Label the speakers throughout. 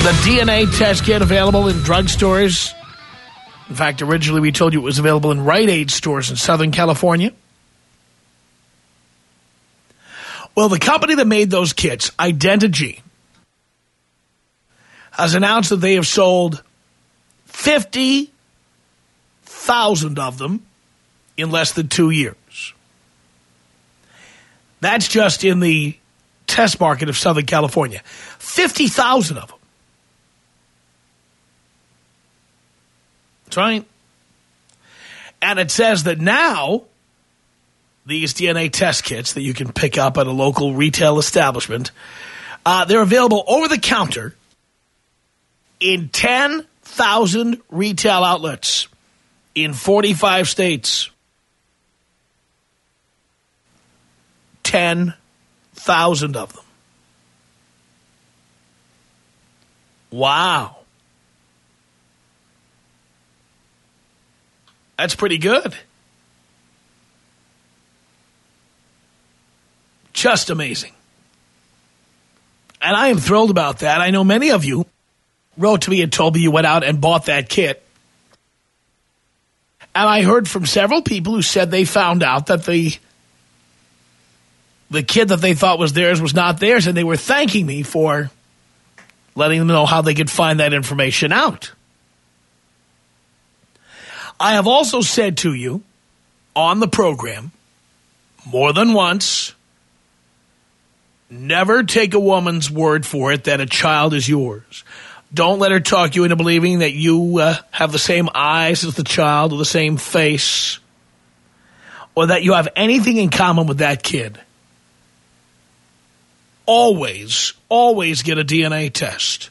Speaker 1: the DNA test kit available in drugstores? In fact, originally we told you it was available in Rite Aid stores in Southern California. Well, the company that made those kits, Identigene, has announced that they have sold 50,000 of them in less than two years. That's just in the test market of Southern California. 50,000 of them. That's right. And it says that now these DNA test kits that you can pick up at a local retail establishment, uh, they're available over the counter in 10,000 retail outlets in 45 states. 10,000 of them. Wow. That's pretty good. Just amazing. And I am thrilled about that. I know many of you wrote to me and told me you went out and bought that kit. And I heard from several people who said they found out that the the kid that they thought was theirs was not theirs, and they were thanking me for letting them know how they could find that information out. I have also said to you on the program more than once, never take a woman's word for it that a child is yours. Don't let her talk you into believing that you uh, have the same eyes as the child or the same face or that you have anything in common with that kid. Always, always get a DNA test.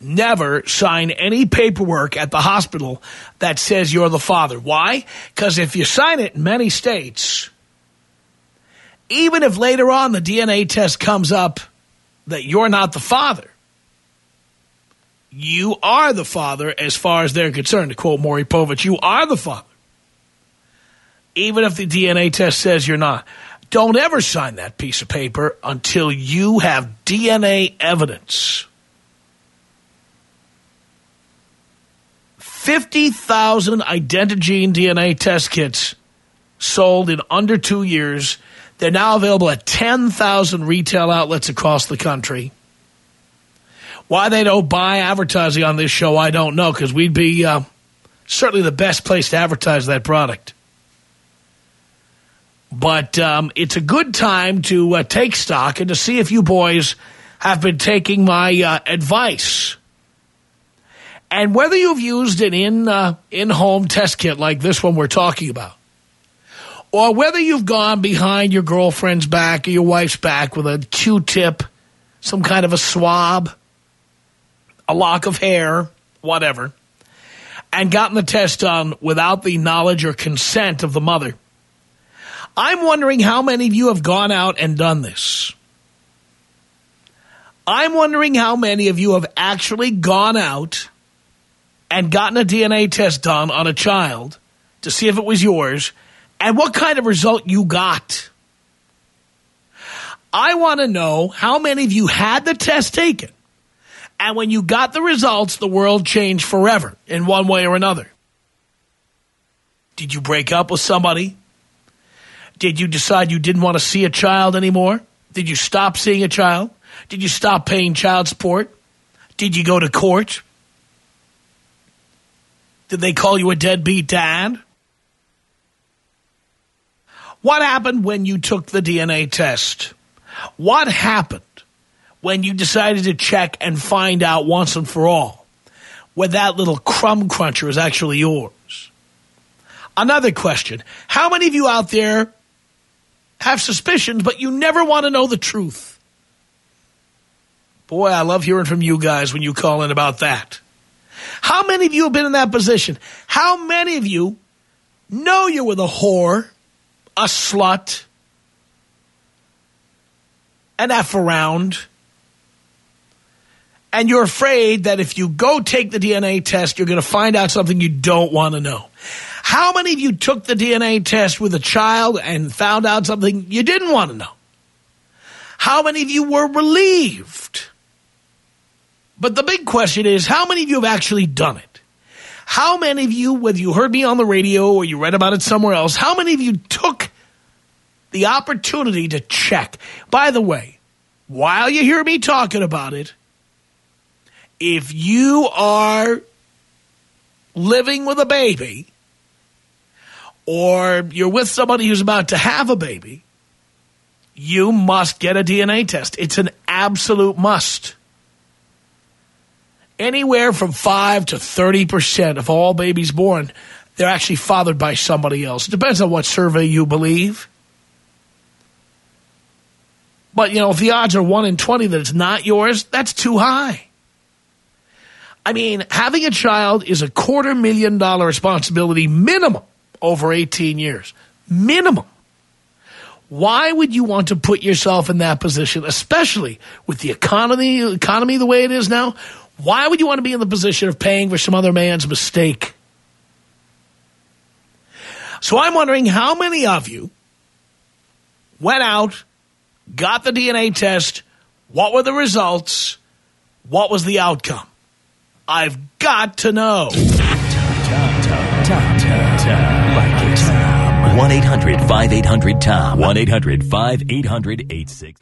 Speaker 1: Never sign any paperwork at the hospital that says you're the father. Why? Because if you sign it in many states, even if later on the DNA test comes up that you're not the father, you are the father as far as they're concerned. To quote Maury Povich, you are the father. Even if the DNA test says you're not. Don't ever sign that piece of paper until you have DNA evidence. 50,000 Identigene DNA test kits sold in under two years. They're now available at 10,000 retail outlets across the country. Why they don't buy advertising on this show, I don't know, because we'd be uh, certainly the best place to advertise that product. But um, it's a good time to uh, take stock and to see if you boys have been taking my uh, advice. And whether you've used an in, uh, in-home test kit like this one we're talking about, or whether you've gone behind your girlfriend's back or your wife's back with a Q-tip, some kind of a swab, a lock of hair, whatever, and gotten the test done without the knowledge or consent of the mother, I'm wondering how many of you have gone out and done this. I'm wondering how many of you have actually gone out and gotten a DNA test done on a child to see if it was yours and what kind of result you got. I want to know how many of you had the test taken and when you got the results, the world changed forever in one way or another. Did you break up with somebody? Did you decide you didn't want to see a child anymore? Did you stop seeing a child? Did you stop paying child support? Did you go to court? Did they call you a deadbeat dad? What happened when you took the DNA test? What happened when you decided to check and find out once and for all whether that little crumb cruncher is actually yours? Another question. How many of you out there have suspicions, but you never want to know the truth? Boy, I love hearing from you guys when you call in about that. How many of you have been in that position? How many of you know you were the whore, a slut, an F around, and you're afraid that if you go take the DNA test, you're going to find out something you don't want to know? How many of you took the DNA test with a child and found out something you didn't want to know? How many of you were relieved? But the big question is, how many of you have actually done it? How many of you, whether you heard me on the radio or you read about it somewhere else, how many of you took the opportunity to check? By the way, while you hear me talking about it, if you are living with a baby or you're with somebody who's about to have a baby, you must get a DNA test. It's an absolute must. Anywhere from 5 to 30% of all babies born, they're actually fathered by somebody else. It depends on what survey you believe. But, you know, if the odds are 1 in 20 that it's not yours, that's too high. I mean, having a child is a quarter million dollar responsibility minimum over 18 years. Minimum. Why would you want to put yourself in that position, especially with the economy, economy the way it is now? Why would you want to be in the position of paying for some other man's mistake? So I'm wondering how many of you went out, got the DNA test, what were the results, what was the outcome? I've got to know.
Speaker 2: 1 800 5800 Tom. 1 800 5800 86.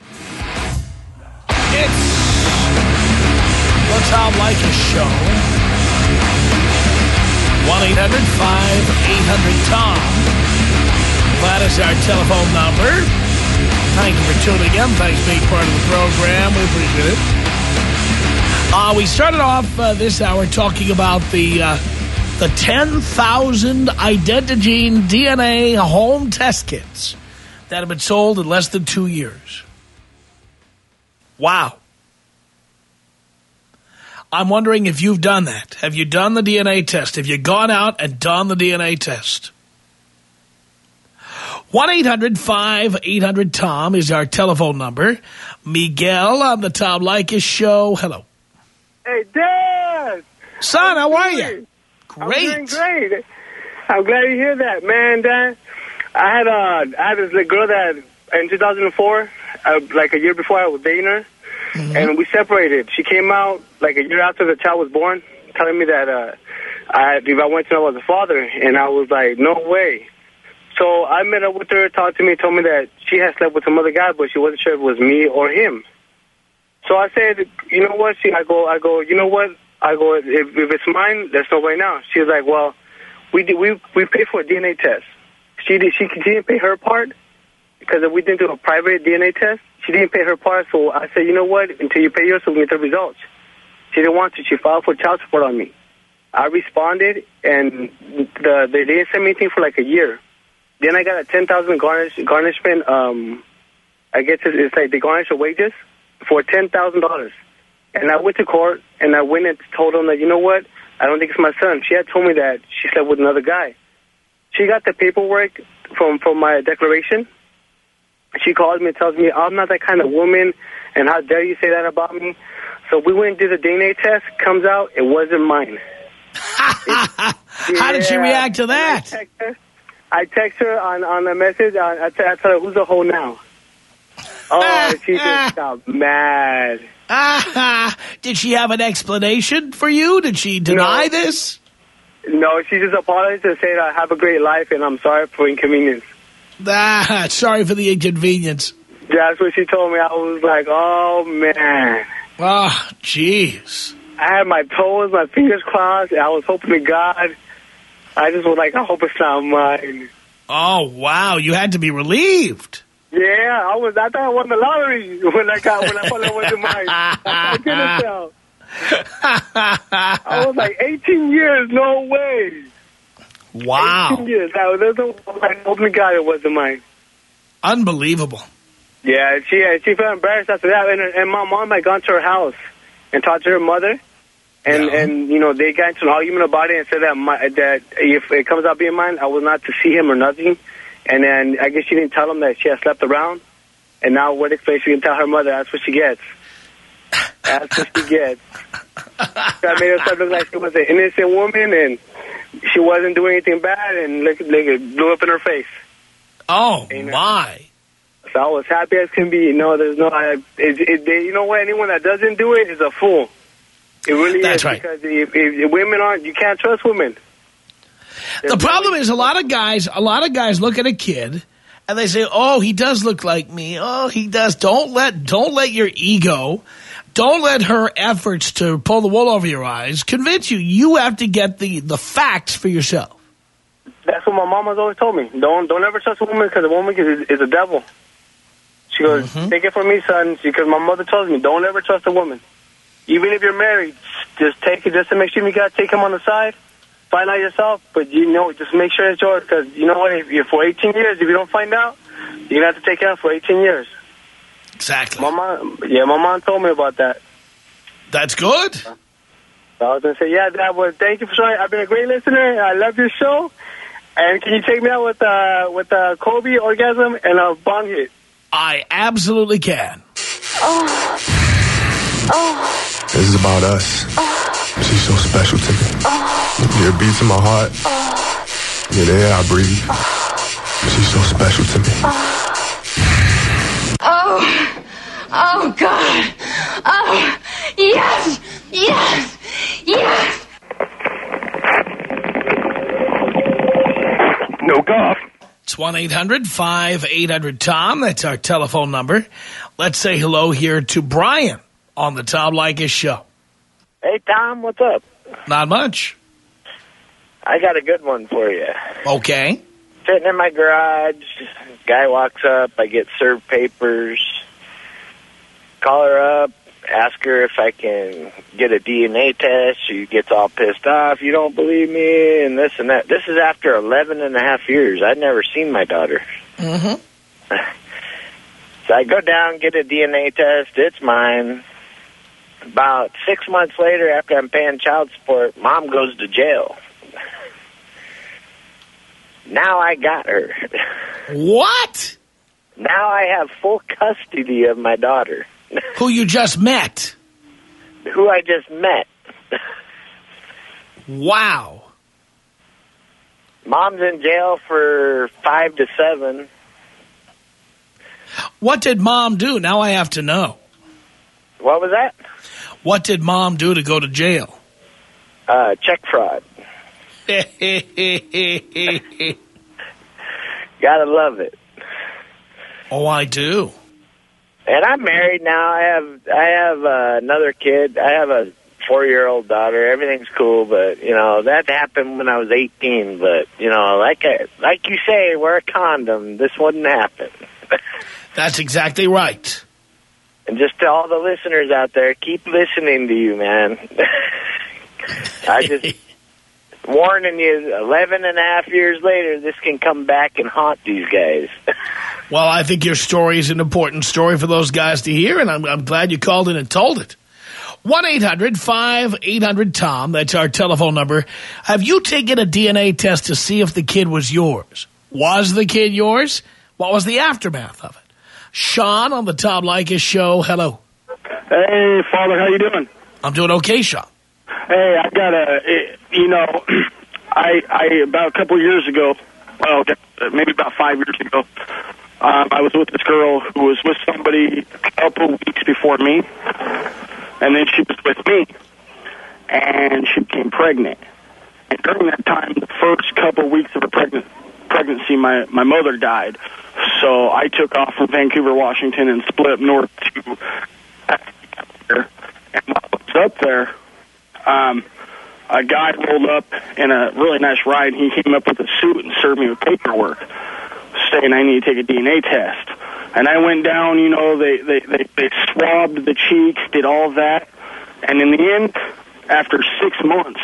Speaker 1: It's the Tom Leykis Show. 1 800 5800 Tom. That is our telephone number. Thank you for tuning in. Thanks for being part of the program. We appreciate it. Uh, we started off uh, this hour talking about the uh, the 10,000 Identigene DNA home test kits that have been sold in less than two years. Wow. I'm wondering if you've done that. Have you done the DNA test? Have you gone out and done the DNA test? 1-800-5800-TOM is our telephone number. Miguel on the Tom Leykis show. Hello.
Speaker 3: Hey, Dad!
Speaker 1: Son, how are you?
Speaker 3: I'm
Speaker 1: Great.
Speaker 3: doing great. I'm glad to hear that, man, Dad. I had a, I had this girl that in 2004, uh, like a year before I was dating her, and we separated. She came out like a year after the child was born, telling me that uh, I, if I went to know I was a father, and I was like, no way. So I met up with her, talked to me, told me that she had slept with some other guy, but she wasn't sure if it was me or him. So I said, you know what? She, I go, I go, you know what? I go, if, if it's mine, let's know right now. She was like, well, we did, we we paid for a DNA test. She did, she, didn't pay her part because we didn't do a private DNA test. She didn't pay her part, so I said, you know what? Until you pay yours, we'll get the results. She didn't want to. She filed for child support on me. I responded, and the they didn't send me anything for like a year. Then I got a ten thousand garnish garnishment. Um, I guess it's, it's like they garnish your wages for ten thousand dollars. And I went to court, and I went and told them that you know what? I don't think it's my son. She had told me that she slept with another guy. She got the paperwork from from my declaration. She calls me and tells me I'm not that kind of woman, and how dare you say that about me? So we went and did the DNA test. Comes out it wasn't mine.
Speaker 1: How did she react to
Speaker 3: And I
Speaker 1: that?
Speaker 3: text her, I text her on, on a message. I, I, tell her, who's the hoe now? Oh, she just got mad.
Speaker 1: did she have an explanation for you? Did she deny
Speaker 3: No.
Speaker 1: this?
Speaker 3: No, she just apologized and said, I have a great life and I'm sorry for inconvenience.
Speaker 1: Ah, sorry for the inconvenience.
Speaker 3: That's what she told me. I was like, oh, man.
Speaker 1: Oh, jeez.
Speaker 3: I had my toes, my fingers crossed. I was hoping to God. I just was like, I hope it's not mine.
Speaker 1: Oh, wow. You had to be relieved.
Speaker 3: Yeah, I was. I thought I won the lottery when I got when I found out it wasn't mine. I couldn't tell. I was like 18 years. No way.
Speaker 1: Wow.
Speaker 3: 18 years. I was, I was like, hoping to God it wasn't mine.
Speaker 1: Unbelievable.
Speaker 3: Yeah, she she felt embarrassed after that, and, and my mom had gone to her house and talked to her mother, and
Speaker 1: Yeah.
Speaker 3: and you know they got into an argument about it and said that my, that if it comes out being mine, I was not to see him or nothing, and then I guess she didn't tell him that she had slept around, and now what if she can tell her mother that's what she gets. That's what she gets. That made herself look like she was an innocent woman and she wasn't doing anything bad, and look, look, it blew up in her face.
Speaker 1: Oh,
Speaker 3: it?
Speaker 1: my.
Speaker 3: So I was happy as can be. No, there's no. I, it, it, they, you know what? Anyone that doesn't do it is a fool. It really
Speaker 1: That's
Speaker 3: is
Speaker 1: right.
Speaker 3: because if, if women aren't, you can't trust women.
Speaker 1: The problem is a lot of guys, a lot of guys look at a kid and they say, "Oh, he does look like me. Oh, he does." Don't let don't let your ego, don't let her efforts to pull the wool over your eyes convince you. You have to get the the facts for yourself.
Speaker 3: That's what my mom has always told me. Don't don't ever trust a woman because a woman is, is a devil. She goes,
Speaker 1: Mm-hmm.
Speaker 3: take it from me, son, because my mother tells me, don't ever trust a woman. Even if you're married, just take it, just to make sure you got to take him on the side. Find out yourself, but you know, just make sure it's yours, because you know what, if you're for 18 years, if you don't find out, you're going to have to take care of for 18 years.
Speaker 1: Exactly.
Speaker 3: My mom, yeah, my mom told me about that.
Speaker 1: That's good.
Speaker 3: So I was going to say, yeah, Dad, well, thank you for showing. I've been a great listener. I love your show. And can you take me out with uh, with uh, Kobe orgasm and a bong hit?
Speaker 1: I absolutely can. Oh Oh.
Speaker 4: This is about us. She's so special to me. Your beats in my heart. You're the air I breathe. She's so special to me.
Speaker 5: Oh, oh God. Oh, yes, yes, yes.
Speaker 3: No golf.
Speaker 1: It's 1-800-5800-TOM. That's our telephone number. Let's say hello here to Brian on the Tom Leykis show.
Speaker 6: Hey, Tom, what's up?
Speaker 1: Not much.
Speaker 6: I got a good one for you.
Speaker 1: Okay.
Speaker 6: Sitting in my garage, guy walks up, I get served papers, call her up, ask her if I can get a DNA test. She gets all pissed off. You don't believe me, and this and that. This is after 11 and a half years. I'd never seen my daughter.
Speaker 1: Mm-hmm.
Speaker 6: So I go down, get a DNA test. It's mine. About six months later, after I'm paying child support, mom goes to jail. Now I got her.
Speaker 1: What?
Speaker 6: Now I have full custody of my daughter,
Speaker 1: Who you just met.
Speaker 6: who I just met.
Speaker 1: Wow.
Speaker 6: Mom's in jail for five to seven.
Speaker 1: What did mom do? Now I have to know.
Speaker 6: What was that?
Speaker 1: What did mom do to go to jail?
Speaker 6: Uh, check fraud. Gotta love it.
Speaker 1: oh, I do.
Speaker 6: And I'm married now. I have I have uh, another kid. I have a four year old daughter. Everything's cool, but you know that happened when I was 18. But you know, like I, like you say, wear a condom. This wouldn't happen.
Speaker 1: That's exactly right.
Speaker 6: and just to all the listeners out there, keep listening to you, man. I just warning you. 11 and a half years later, this can come back and haunt these guys.
Speaker 1: Well, I think your story is an important story for those guys to hear, and I'm, I'm glad you called in and told it. 1-800-5800-TOM. That's our telephone number. Have you taken a DNA test to see if the kid was yours? Was the kid yours? What was the aftermath of it? Sean on the Tom Leykis show. Hello.
Speaker 3: Hey, Father, how you doing?
Speaker 1: I'm doing okay, Sean.
Speaker 3: Hey, I got a, you know, I, I about a couple years ago, well, maybe about five years ago, um, I was with this girl who was with somebody a couple weeks before me, and then she was with me, and she became pregnant. And during that time, the first couple weeks of her pregnant, pregnancy, my, my mother died. So I took off from Vancouver, Washington, and split up north to and while I was up there,
Speaker 7: um, a guy rolled up in a really nice ride, he came up with a suit and served me with paperwork saying I need to take a DNA test. And I went down, you know, they, they, they, they swabbed the cheeks, did all that. And in the end, after six months,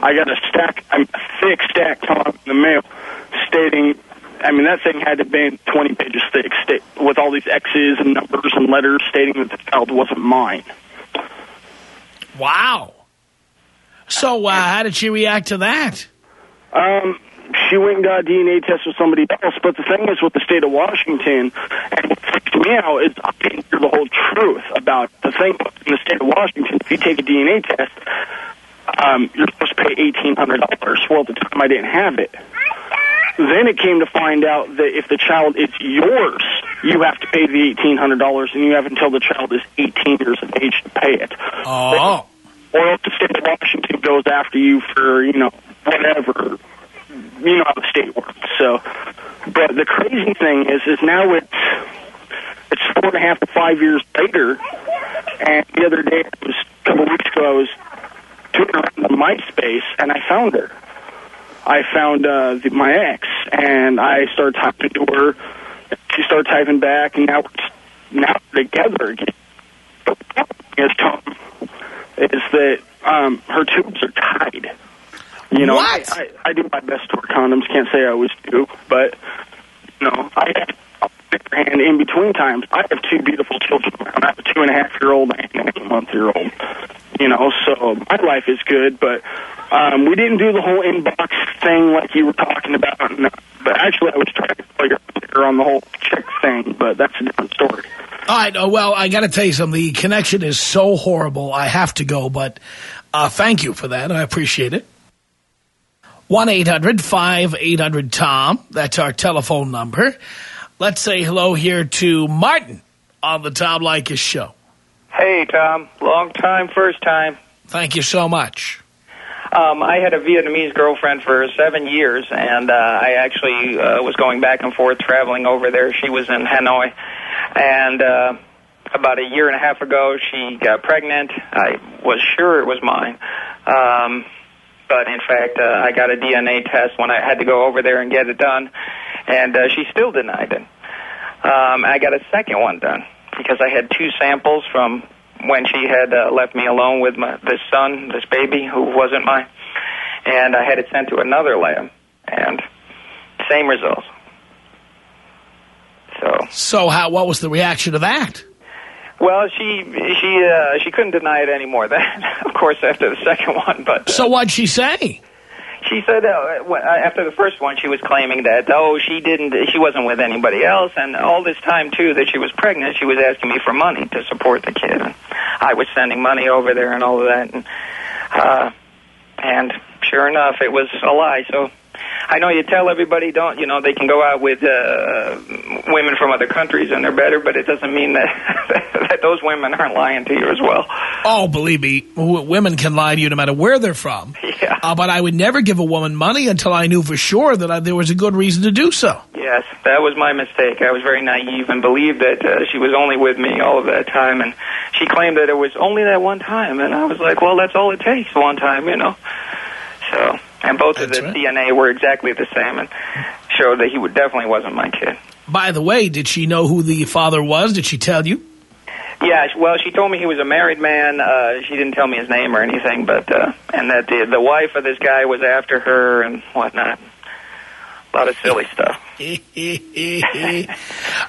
Speaker 7: I got a stack, a thick stack come in the mail stating, I mean, that thing had to be 20 pages thick sta- with all these X's and numbers and letters stating that the child wasn't mine.
Speaker 1: Wow. So uh, how did she react to that?
Speaker 7: Um, she went and got a DNA test with somebody else. But the thing is, with the state of Washington, and what freaks me out is I didn't hear the whole truth about the thing in the state of Washington. If you take a DNA test, um, you're supposed to pay eighteen hundred dollars. Well, at the time, I didn't have it. Then it came to find out that if the child is yours, you have to pay the eighteen hundred dollars, and you have until the child is eighteen years of age to pay it.
Speaker 1: Oh.
Speaker 7: Or else the state of Washington goes after you for you know whatever you know how the state works. So, but the crazy thing is, is now it's it's four and a half to five years later, and the other day, it was a couple weeks ago, I was doing around on MySpace, and I found her. I found uh, the, my ex, and I started typing to her. She started typing back, and now we're now together again. Is Tom is that um, her tubes are tied. You know? I, I, I do my best to wear condoms. Can't say I always do, but you know, I have and in between times, I have two beautiful children. I have a two and a half year old and an eight month year old. You know, so my life is good, but um, we didn't do the whole inbox thing like you were talking about. No, but actually, I was trying to tell you on the whole chick thing, but that's a different story.
Speaker 1: All right. Oh, well, I got to tell you something. The connection is so horrible. I have to go, but uh, thank you for that. I appreciate it. 1-800-5800-TOM. That's our telephone number. Let's say hello here to Martin on the Tom Leykis show.
Speaker 8: Hey, Tom. Long time, first time.
Speaker 1: Thank you so much.
Speaker 8: Um, I had a Vietnamese girlfriend for seven years, and uh, I actually uh, was going back and forth traveling over there. She was in Hanoi, and uh, about a year and a half ago, she got pregnant. I was sure it was mine. Um, but in fact, uh, I got a DNA test when I had to go over there and get it done, and uh, she still denied it. Um, I got a second one done because I had two samples from when she had uh, left me alone with my this son, this baby who wasn't mine, and I had it sent to another lab, and same results. So
Speaker 1: So how? what was the reaction to that?
Speaker 8: Well, she she uh, she couldn't deny it anymore. Then, of course, after the second one, but uh,
Speaker 1: So what'd she say?
Speaker 8: She said uh, after the first one, she was claiming that oh, she didn't, she wasn't with anybody else, and all this time too that she was pregnant, she was asking me for money to support the kid, and I was sending money over there and all of that, and uh, and sure enough, it was a lie. So. I know you tell everybody don't you know they can go out with uh, women from other countries and they're better, but it doesn't mean that that those women aren't lying to you as well.
Speaker 1: Oh, believe me, women can lie to you no matter where they're from.
Speaker 8: Yeah.
Speaker 1: Uh, but I would never give a woman money until I knew for sure that I, there was a good reason to do so.
Speaker 8: Yes, that was my mistake. I was very naive and believed that uh, she was only with me all of that time, and she claimed that it was only that one time, and I was like, well, that's all it takes, one time, you know. So, and both
Speaker 1: That's
Speaker 8: of the
Speaker 1: right.
Speaker 8: DNA were exactly the same, and showed that he would definitely wasn't my kid.
Speaker 1: By the way, did she know who the father was? Did she tell you?
Speaker 8: Yeah, well, she told me he was a married man. Uh, she didn't tell me his name or anything, but uh, and that the the wife of this guy was after her and whatnot. A lot of silly stuff.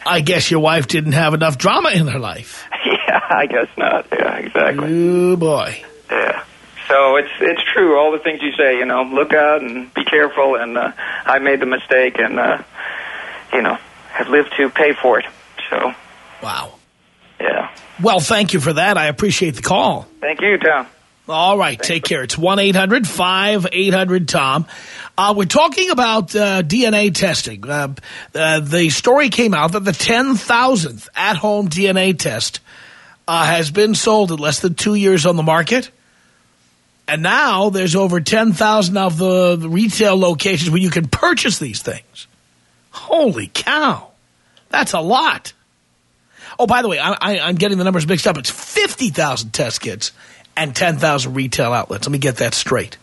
Speaker 1: I guess your wife didn't have enough drama in her life.
Speaker 8: yeah, I guess not. Yeah, exactly.
Speaker 1: Oh, boy.
Speaker 8: Yeah. So it's it's true. All the things you say, you know, look out and be careful. And uh, I made the mistake, and uh, you know, have lived to pay for it. So
Speaker 1: Wow. Well, thank you for that. I appreciate the call.
Speaker 8: Thank you, Tom.
Speaker 1: All right, take care. It's 1-800-5800-TOM. Uh, we're talking about uh, DNA testing. Uh, uh, the story came out that the 10,000th at-home DNA test uh, has been sold in less than two years on the market. And now there's over 10,000 of the, the retail locations where you can purchase these things. Holy cow. That's a lot. Oh, by the way, I, I, I'm getting the numbers mixed up. It's 50,000 test kits and 10,000 retail outlets. Let me get that straight.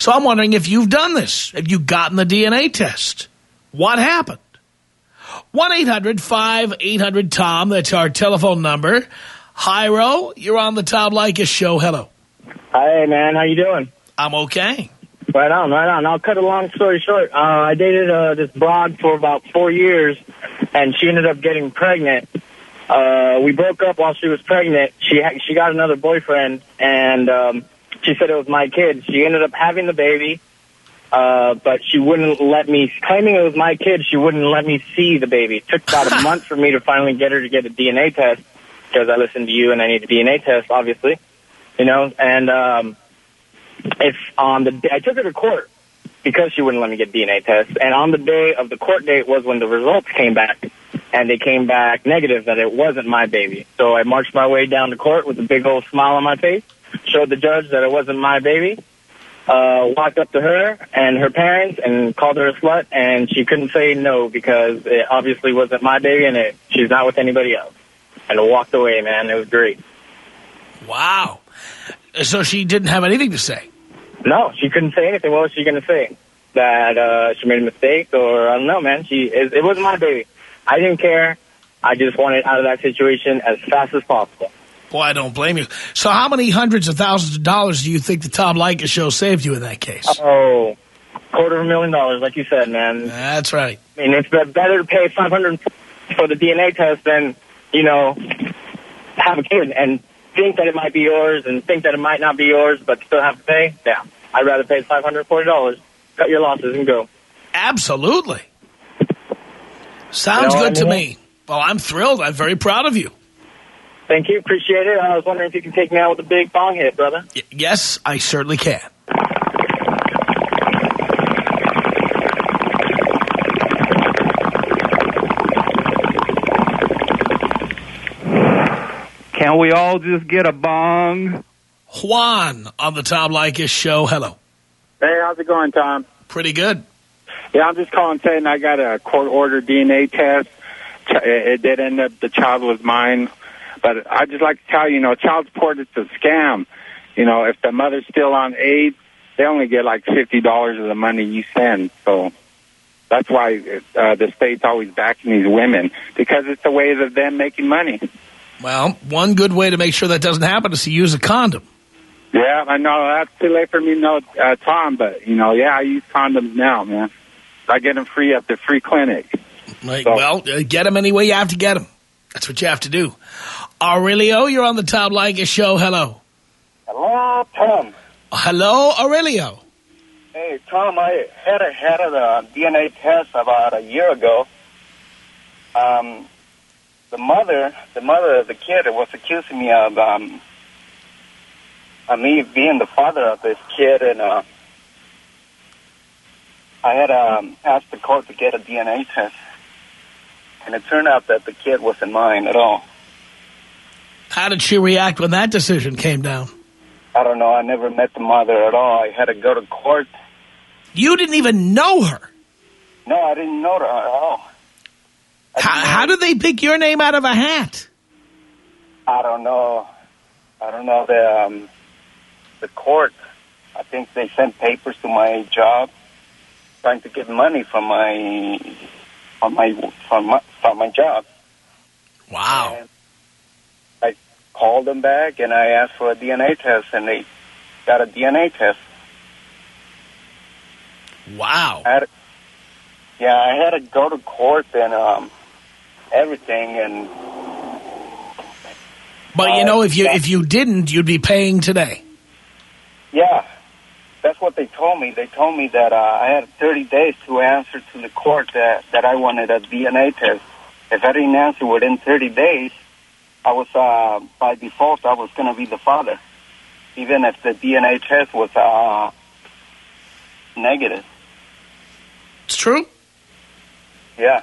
Speaker 1: So I'm wondering if you've done this. Have you gotten the DNA test? What happened? 1-800-5800-TOM. That's our telephone number. Hyro, you're on the Tom Leykis show. Hello.
Speaker 9: Hey, man. How you doing?
Speaker 1: I'm okay.
Speaker 9: Right on, right on. I'll cut a long story short. Uh, I dated uh, this broad for about four years, and she ended up getting pregnant. Uh, we broke up while she was pregnant. She ha- she got another boyfriend, and um, she said it was my kid. She ended up having the baby, uh, but she wouldn't let me, claiming it was my kid, she wouldn't let me see the baby. It took about a month for me to finally get her to get a DNA test, because I listened to you and I need a DNA test, obviously. You know, and um, if on the day, I took her to court because she wouldn't let me get DNA tests, and on the day of the court date was when the results came back, and they came back negative that it wasn't my baby. So I marched my way down to court with a big old smile on my face, showed the judge that it wasn't my baby, uh, walked up to her and her parents and called her a slut, and she couldn't say no because it obviously wasn't my baby and it, she's not with anybody else. And walked away, man. It was great.
Speaker 1: Wow. So she didn't have anything to say?
Speaker 9: No, she couldn't say anything. What was she going to say? That uh, she made a mistake or, I don't know, man. She It, it wasn't my baby. I didn't care. I just wanted out of that situation as fast as possible.
Speaker 1: Boy, I don't blame you. So how many hundreds of thousands of dollars do you think the Tom Leykis show saved you in that case?
Speaker 9: Oh, quarter of a million dollars, like you said, man.
Speaker 1: That's right.
Speaker 9: I mean, it's better to pay 500 for the DNA test than, you know, have a kid and think that it might be yours and think that it might not be yours, but still have to pay. Yeah, I'd rather pay $540, cut your losses, and go.
Speaker 1: Absolutely. Sounds
Speaker 9: You know
Speaker 1: good
Speaker 9: what I
Speaker 1: to me. Well, I'm thrilled. I'm very proud of you.
Speaker 9: Thank you, appreciate it. I was wondering if you can take me out with a big bong hit, brother.
Speaker 1: Y yes, I certainly can.
Speaker 10: Can we all just get a bong?
Speaker 1: Juan on the Tom Leykis show. Hello.
Speaker 11: Hey, how's it going, Tom?
Speaker 1: Pretty good.
Speaker 11: Yeah, I'm just calling saying I got a court order DNA test. It did end up the child was mine, but I just like to tell you, you know, child support is a scam. You know, if the mother's still on aid, they only get like fifty dollars of the money you send. So that's why uh, the state's always backing these women because it's a way of them making money.
Speaker 1: Well, one good way to make sure that doesn't happen is to use a condom.
Speaker 11: Yeah, I know that's too late for me, to know, uh, Tom. But you know, yeah, I use condoms now, man. I get them free at the free clinic.
Speaker 1: Like,
Speaker 11: So-
Speaker 1: well, uh, get them any way you have to get them. That's what you have to do. Aurelio, you're on the Tom Leykis show. Hello.
Speaker 12: Hello, Tom.
Speaker 1: Hello, Aurelio.
Speaker 12: Hey, Tom, I had a, had a DNA test about a year ago. Um, the mother, the mother of the kid, was accusing me of um, of me being the father of this kid, and uh, I had um, asked the court to get a DNA test, and it turned out that the kid wasn't mine at all.
Speaker 1: How did she react when that decision came down?
Speaker 12: I don't know. I never met the mother at all. I had to go to court.
Speaker 1: You didn't even know her.
Speaker 12: No, I didn't know her at all.
Speaker 1: How, how did they pick your name out of a hat?
Speaker 12: I don't know. I don't know the um, the court. I think they sent papers to my job, trying to get money from my from my from my, from my job.
Speaker 1: Wow.
Speaker 12: And I called them back and I asked for a DNA test, and they got a DNA test.
Speaker 1: Wow.
Speaker 12: I had, yeah, I had to go to court and um, everything, and
Speaker 1: But you know, if you if you didn't, you'd be paying today.
Speaker 12: Yeah, that's what they told me. They told me that uh, I had 30 days to answer to the court that, that I wanted a DNA test. If I didn't answer within 30 days, I was, uh, by default, I was going to be the father, even if the DNA test was uh, negative.
Speaker 1: It's true.
Speaker 12: Yeah.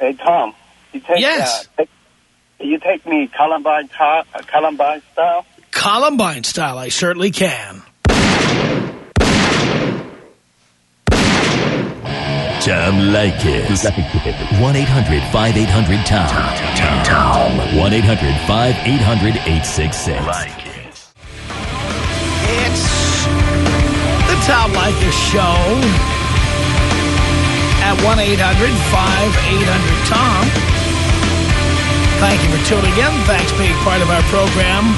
Speaker 12: Hey, Tom, you take,
Speaker 1: Yes.
Speaker 12: uh, take, you take me Columbine, ta- Columbine style?
Speaker 1: Columbine style, I certainly can.
Speaker 2: Tom Leykis. 1-800-5800-TOM. Tom. 1-800-5800-866.
Speaker 1: It's the Tom Leykis Show at 1-800-5800-TOM. Thank you for tuning in. Thanks for being part of our program.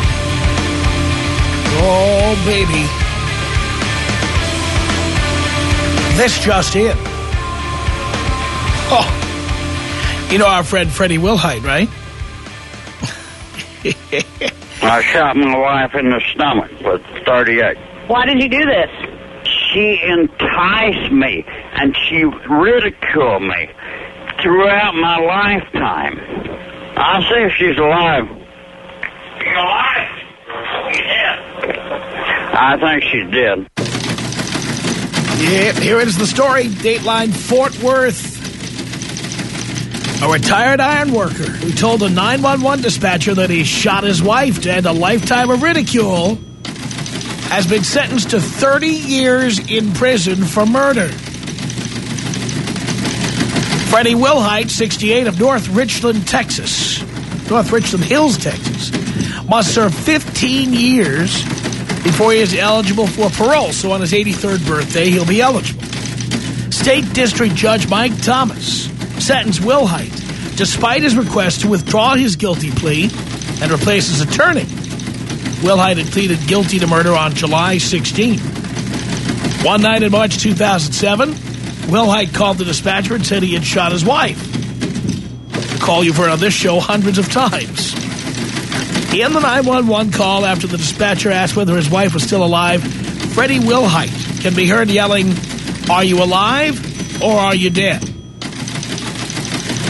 Speaker 1: Oh, baby. This just in. Oh, you know our friend Freddie Wilhite, right?
Speaker 13: I shot my wife in the stomach with 38.
Speaker 14: Why did you do this?
Speaker 13: She enticed me and she ridiculed me throughout my lifetime. I'll see if she's alive. She's alive? I think she's dead.
Speaker 1: Yeah, here is the story. Dateline Fort Worth. A retired iron worker who told a 911 dispatcher that he shot his wife to end a lifetime of ridicule has been sentenced to 30 years in prison for murder. Freddie Wilhite, 68, of North Richland, Texas, North Richland Hills, Texas, must serve 15 years before he is eligible for parole. So on his 83rd birthday, he'll be eligible. State District Judge Mike Thomas sentenced Wilhite despite his request to withdraw his guilty plea and replace his attorney. Wilhite had pleaded guilty to murder on July 16. One night in March 2007, Wilhite called the dispatcher and said he had shot his wife. Call you for on this show hundreds of times. In the 911 call after the dispatcher asked whether his wife was still alive, Freddie Wilhite can be heard yelling, are you alive or are you dead?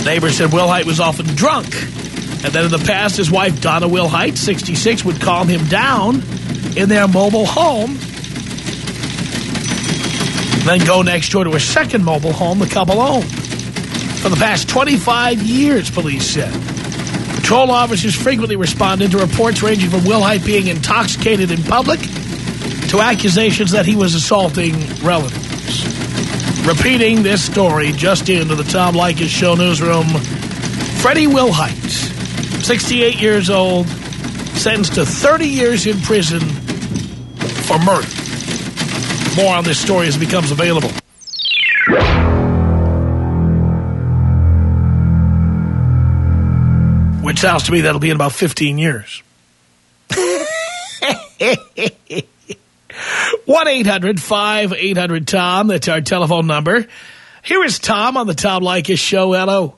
Speaker 1: Neighbors said Wilhite was often drunk and that in the past his wife Donna Wilhite, 66, would calm him down in their mobile home then go next door to a second mobile home the couple owned. For the past 25 years, police said. Patrol officers frequently responded to reports ranging from Wilhite being intoxicated in public to accusations that he was assaulting relatives. Repeating this story just into the Tom Leykis Show newsroom, Freddie Wilhite, 68 years old, sentenced to 30 years in prison for murder. More on this story as it becomes available. Sounds to me that'll be in about 15 years. 1-800-5800-TOM. That's our telephone number. Here is Tom on the Tom Leykis Show. Hello.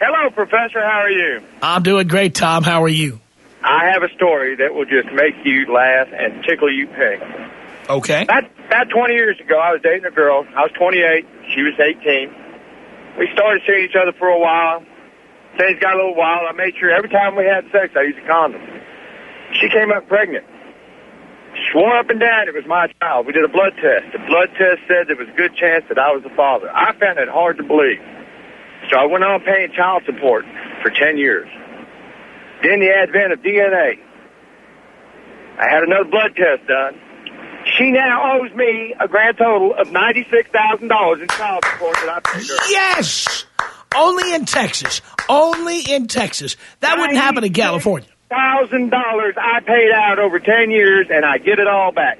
Speaker 15: Hello, Professor. How are you?
Speaker 1: I'm doing great, Tom. How are you?
Speaker 15: I have a story that will just make you laugh and tickle you pink.
Speaker 1: Okay.
Speaker 15: About, about 20 years ago, I was dating a girl. I was 28. She was 18. We started seeing each other for a while. Things got a little wild. I made sure every time we had sex, I used a condom. She came up pregnant. Swore up and down it was my child. We did a blood test. The blood test said there was a good chance that I was the father. I found it hard to believe. So I went on paying child support for 10 years. Then the advent of DNA. I had another blood test done. She now owes me a grand total of $96,000 in child support that I paid her.
Speaker 1: Yes! Only in Texas. Only in Texas. That wouldn't happen in California.
Speaker 15: $1,000 I paid out over 10 years, and I get it all back.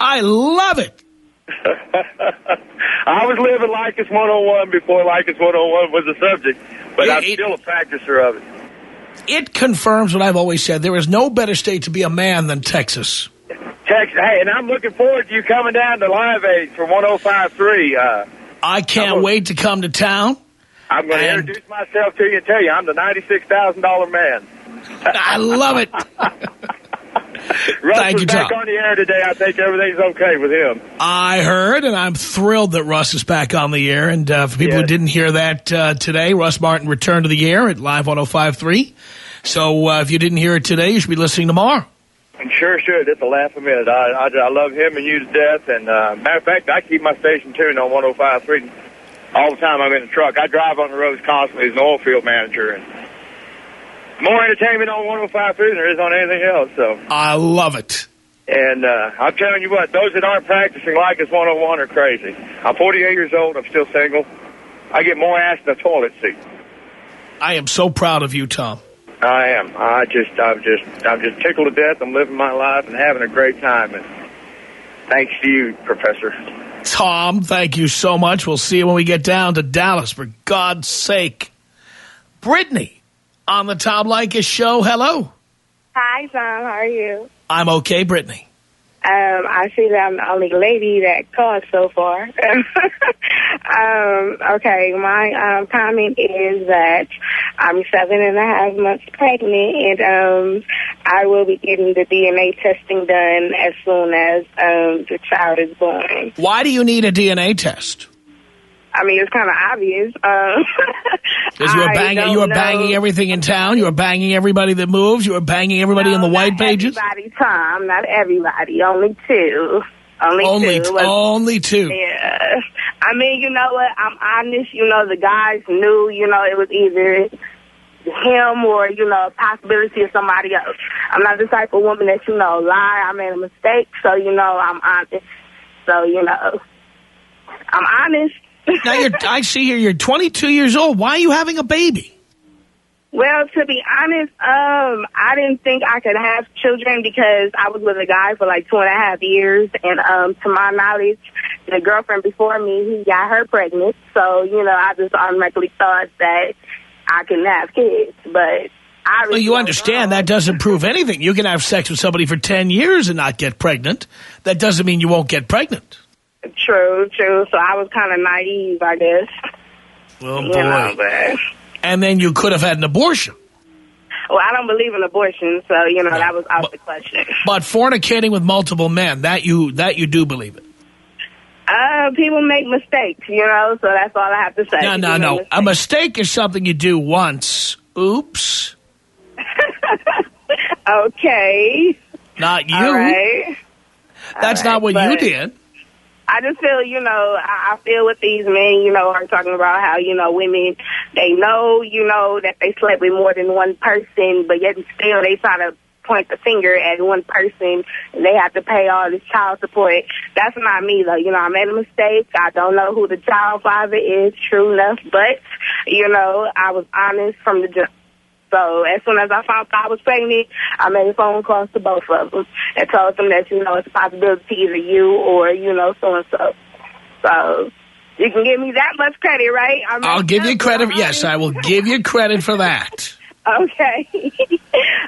Speaker 1: I love it.
Speaker 15: I was living Leykis 101 before Leykis 101 was a subject, but I'm still a practicer of it.
Speaker 1: It confirms what I've always said. There is no better state to be a man than Texas.
Speaker 15: Texas, hey, and I'm looking forward to you coming down to Live Aid for 105.3. Uh,
Speaker 1: I can't wait to come to town.
Speaker 15: I'm going to introduce myself to you and tell you I'm the $96,000 man.
Speaker 1: I love it.
Speaker 15: Russ
Speaker 1: Thank you,
Speaker 15: back
Speaker 1: Tom.
Speaker 15: on the air today. I think everything's okay with him.
Speaker 1: I heard, and I'm thrilled that Russ is back on the air. And uh, for people who didn't hear that uh, today, Russ Martin returned to the air at Live 105.3. So uh, if you didn't hear it today, you should be listening tomorrow.
Speaker 15: And sure should. It's a laugh a minute. I, I, I love him and you to death. And uh, matter of fact, I keep my station tuned on 105.3 all the time I'm in the truck. I drive on the roads constantly as an oil field manager. And more entertainment on 105.3 than there is on anything else. So
Speaker 1: I love it.
Speaker 15: And uh, I'm telling you what, those that aren't practicing Leykis 101 are crazy. I'm 48 years old. I'm still single. I get more ass than a toilet seat.
Speaker 1: I am so proud of you, Tom.
Speaker 15: I am. I just, I'm just, I'm just tickled to death. I'm living my life and having a great time. And thanks to you, Professor.
Speaker 1: Tom, thank you so much. We'll see you when we get down to Dallas, for God's sake. Brittany on the Tom Leykis show. Hello.
Speaker 14: Hi, Tom. How are you?
Speaker 1: I'm okay, Brittany.
Speaker 14: Um, I see that I'm the only lady that called so far. um, okay, my um, comment is that I'm seven and a half months pregnant, and um, I will be getting the DNA testing done as soon as um, the child is born.
Speaker 1: Why do you need a DNA test?
Speaker 14: I mean, it's kind of obvious. Uh,
Speaker 1: because you were banging, you were
Speaker 14: know.
Speaker 1: banging everything in town. You were banging everybody that moves. You were banging everybody in the white pages.
Speaker 14: Everybody, Tom, not everybody, only two. Only,
Speaker 1: Only,
Speaker 14: two.
Speaker 1: only two.
Speaker 14: Yeah. I mean, you know what? I'm honest. You know, the guys knew, you know, it was either him or, you know, a possibility of somebody else. I'm not the type of woman that, you know, lie. I made a mistake. So, you know, I'm honest. So, you know, I'm honest.
Speaker 1: Now you're, I see here you're 22 years old. Why are you having a baby?
Speaker 14: Well, to be honest, um, I didn't think I could have children because I was with a guy for like two and a half years, and um, to my knowledge, the girlfriend before me, he got her pregnant. So you know, I just automatically thought that I can have kids, but I
Speaker 1: Well, you understand that doesn't prove anything. You can have sex with somebody for 10 years and not get pregnant. That doesn't mean you won't get pregnant.
Speaker 14: True, true. So I was kind of naive, I guess.
Speaker 1: Oh,
Speaker 14: You know, but
Speaker 1: And then you could have had an abortion.
Speaker 14: well, I don't believe in abortion, so you know that was out of the question.
Speaker 1: But fornicating with multiple men, that you that you do believe it.
Speaker 14: Uh, people make mistakes, you know, so that's all I have to say.
Speaker 1: No, no, no.
Speaker 14: make
Speaker 1: A mistake is something you do once. Oops.
Speaker 14: Okay.
Speaker 1: Not you.
Speaker 14: Right.
Speaker 1: That's not what you did.
Speaker 14: I just feel, you know, I, feel with these men, you know, are talking about how, you know, women, they know, you know, that they slept with more than one person, but yet still they try to point the finger at one person and they have to pay all this child support. That's not me, though. You know, I made a mistake. I don't know who the child father is, true enough, but, you know, I was honest from the jump. So as soon as I found out I was pregnant, I made phone calls to both of them and told them that, you know, it's a possibility either you or, you know, so-and-so. So you can give me that much credit, right? I
Speaker 1: I'll give you credit. Yes, I will give you credit for that.
Speaker 14: Okay.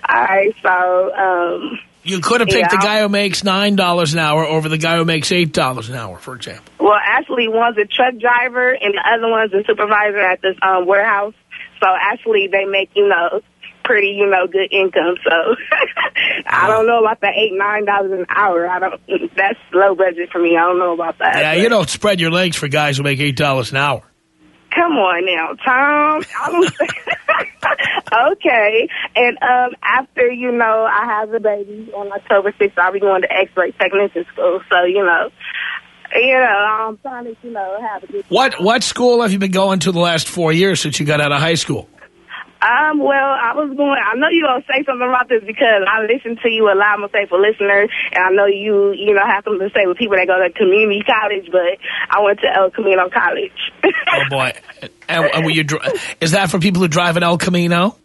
Speaker 14: All right, so, um...
Speaker 1: You could have picked the guy who makes $9 an hour over the guy who makes $8 an hour, for example.
Speaker 14: Well, actually, one's a truck driver and the other one's a supervisor at this um, warehouse. So actually, they make, you know, pretty, you know, good income. So I don't know about the eight, nine dollars an hour. I don't. That's low budget for me. I don't know about that.
Speaker 1: Yeah,
Speaker 14: but-
Speaker 1: you don't spread your legs for guys who make $8 an hour.
Speaker 14: Come on now, Tom. Okay. And um, after you know, I have the baby on October sixth. I'll be going to X-ray technician school. So you know, you know, I'm trying to you know have a good.
Speaker 1: What what school have you been going to the last four years since you got out of high school?
Speaker 14: Um, well, I was going, I know you're going to say something about this because I listen to you a lot, I'm a faithful listener, and I know you, you know, have something to say with people that go to community college, but I went to El Camino College.
Speaker 1: Oh, boy. And, and were you, is that for people who drive in El Camino?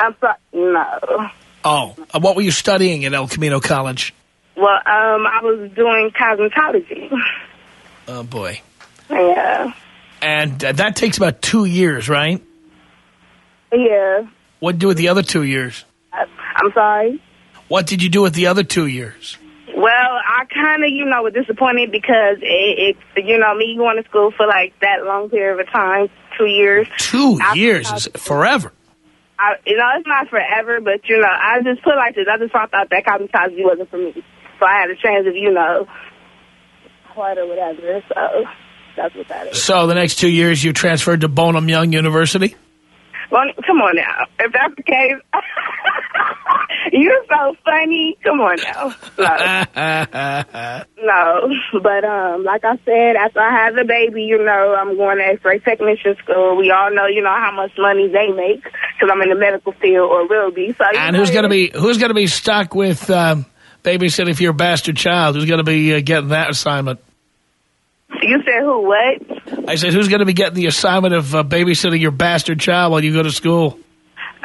Speaker 14: I'm sorry, no.
Speaker 1: Oh, uh, what were you studying at El Camino College?
Speaker 14: Well, um, I was doing cosmetology.
Speaker 1: Oh, boy.
Speaker 14: Yeah.
Speaker 1: And uh, that takes about two years, right?
Speaker 14: Yeah.
Speaker 1: What did you do with the other two years?
Speaker 14: I- I'm sorry.
Speaker 1: What did you do with the other two years?
Speaker 14: Well, I kind of, you know, was disappointed because it, it, you know, me going to school for like that long period of time, two years.
Speaker 1: Two
Speaker 14: I-
Speaker 1: years is forever.
Speaker 14: I, you know, it's not forever, but you know, I just put like this. I just found out that cosmetology wasn't for me, so I had a chance of, you know, what or whatever. So that's what that is.
Speaker 1: So the next two years you transferred to Bonham Young University?
Speaker 14: Well, come on now. If that's the case, you're so funny. Come on now. No. No, but um, like I said, after I have the baby, you know, I'm going to X-ray technician school. We all know, you know, how much money they make because I'm in the medical field or will be. So,
Speaker 1: and
Speaker 14: know,
Speaker 1: who's going to be who's going to be stuck with um, babysitting for your bastard child? Who's going to be uh, getting that assignment?
Speaker 14: You said who? What?
Speaker 1: I said, who's going to be getting the assignment of uh, babysitting your bastard child while you go to school?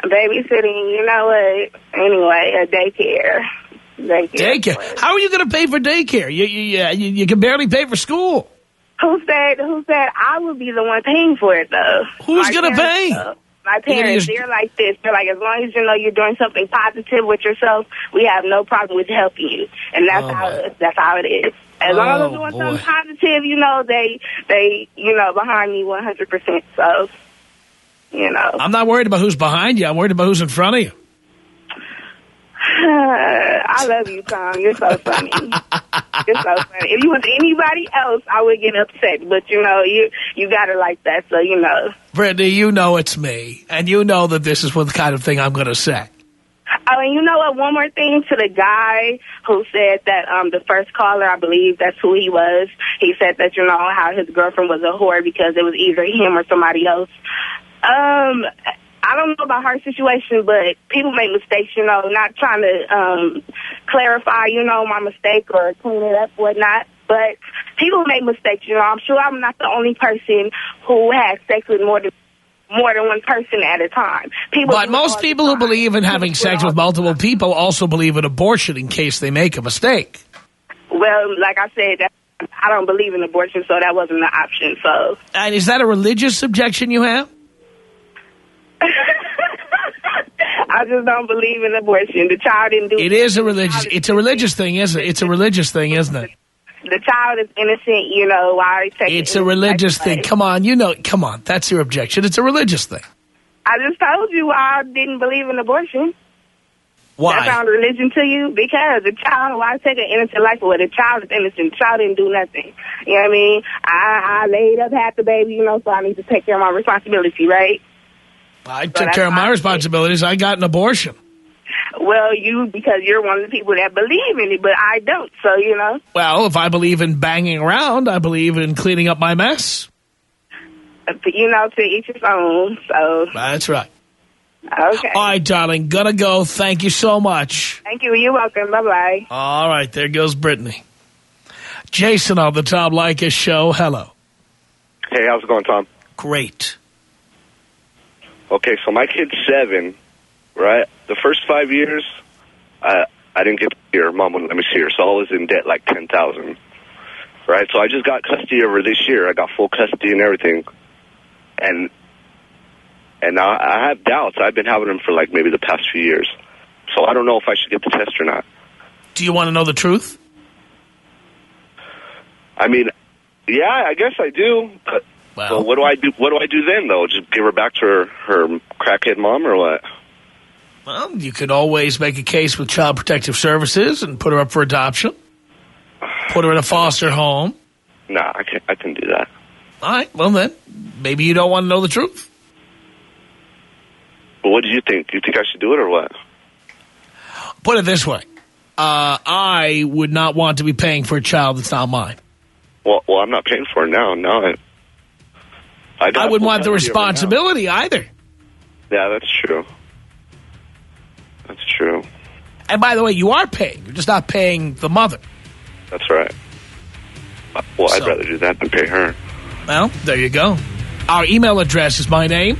Speaker 14: Babysitting. You know what? Anyway, a daycare. Daycare.
Speaker 1: Daycare. How are you going to pay for daycare? You, you, you, you you can barely pay for school.
Speaker 14: Who said? Who said I would be the one paying for it though?
Speaker 1: Who's gonna pay?
Speaker 14: though. My parents, they're like this. They're like, as long as you know you're doing something positive with yourself, we have no problem with helping you, and that's
Speaker 1: Oh,
Speaker 14: how that's how it is. As long as I'm
Speaker 1: Oh,
Speaker 14: doing
Speaker 1: boy.
Speaker 14: something positive, you know, they they you know behind me 100. percent So, you know,
Speaker 1: I'm not worried about who's behind you. I'm worried about who's in front of you.
Speaker 14: I love you, Tom. You're so funny. You're so funny. If you was anybody else, I would get upset. But you know, you you got it like that, so you know.
Speaker 1: Brittany, you know it's me, and you know that this is what the kind of thing I'm going to say.
Speaker 14: Oh, and you know what? One more thing to the guy who said that um the first caller, I believe that's who he was. He said that you know how his girlfriend was a whore because it was either him or somebody else. Um, I don't know about her situation, but people make mistakes. You know, not trying to um clarify, you know, my mistake or clean it up, whatnot. But people make mistakes. You know, I'm sure I'm not the only person who has sex with more than more than one person at a time. People
Speaker 1: But most people who believe in having sex with multiple people also believe in abortion in case they make a mistake.
Speaker 14: Well, like I said, that, I don't believe in abortion, so that wasn't an option. So
Speaker 1: And is that a religious objection you have?
Speaker 14: I just don't believe in abortion. The child didn't do
Speaker 1: It is a religious. It's a religious thing, isn't it? It's a religious thing, isn't it?
Speaker 14: The child is innocent. You know why? Take
Speaker 1: It's a religious thing.
Speaker 14: place.
Speaker 1: Come on, you know. Come on, that's your objection. It's a religious thing.
Speaker 14: I just told you I didn't believe in abortion. That
Speaker 1: Why?
Speaker 14: sound religion to you? Because the child, why take an innocent life away? The child is innocent. The child didn't do nothing. You know what I mean? I, I laid up half the baby, you know, so I need to take care of my responsibility, right?
Speaker 1: I
Speaker 14: So
Speaker 1: took
Speaker 14: that's
Speaker 1: care of my responsibilities. I got an abortion.
Speaker 14: Well, you, because you're one of the people that believe in it, but I don't. So, you know.
Speaker 1: Well, if I believe in banging around, I believe in cleaning up my mess.
Speaker 14: But, you know, to each his own. So,
Speaker 1: That's right.
Speaker 14: okay.
Speaker 1: All right, darling. Gonna go. Thank you so much.
Speaker 14: Thank you. You're welcome. Bye-bye.
Speaker 1: All right, there goes Brittany. Jason on the Tom Leykis show. Hello.
Speaker 16: Hey, how's it going, Tom?
Speaker 1: Great.
Speaker 16: Okay, so my kid's seven, right? The first five years, I I didn't get to see her. Mom wouldn't let me see her, so I was in debt like ten thousand. Right, so I just got custody of her this year. I got full custody and everything, and and now I have doubts. I've been having them for like maybe the past few years, so I don't know if I should get the test or not.
Speaker 1: Do you want to know the truth?
Speaker 16: I mean, yeah, I guess I do. But so what do I do? What do I do then, though? Just give her back to her her crackhead mom, or what?
Speaker 1: Well, you could always make a case with Child Protective Services and put her up for adoption. Put her in a foster home.
Speaker 16: Nah, I can I can do that.
Speaker 1: All right, well then, maybe you don't want to know the truth.
Speaker 16: But what do you think? Do you think I should do it or what?
Speaker 1: Put it this way. Uh, I would not want to be paying for a child that's not mine.
Speaker 16: Well, well, I'm not paying for it now. No, I. I, got
Speaker 1: I wouldn't want the
Speaker 16: custody of her now.
Speaker 1: responsibility either.
Speaker 16: Yeah, that's true. That's true.
Speaker 1: And by the way, you are paying. You're just not paying the mother.
Speaker 16: That's right. Well, I'd rather do that than pay her.
Speaker 1: Well, there you go. Our email address is my name,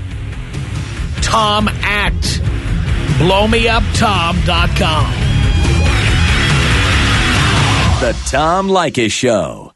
Speaker 1: Tom at blowmeuptom.com.
Speaker 2: The Tom Leykis Show.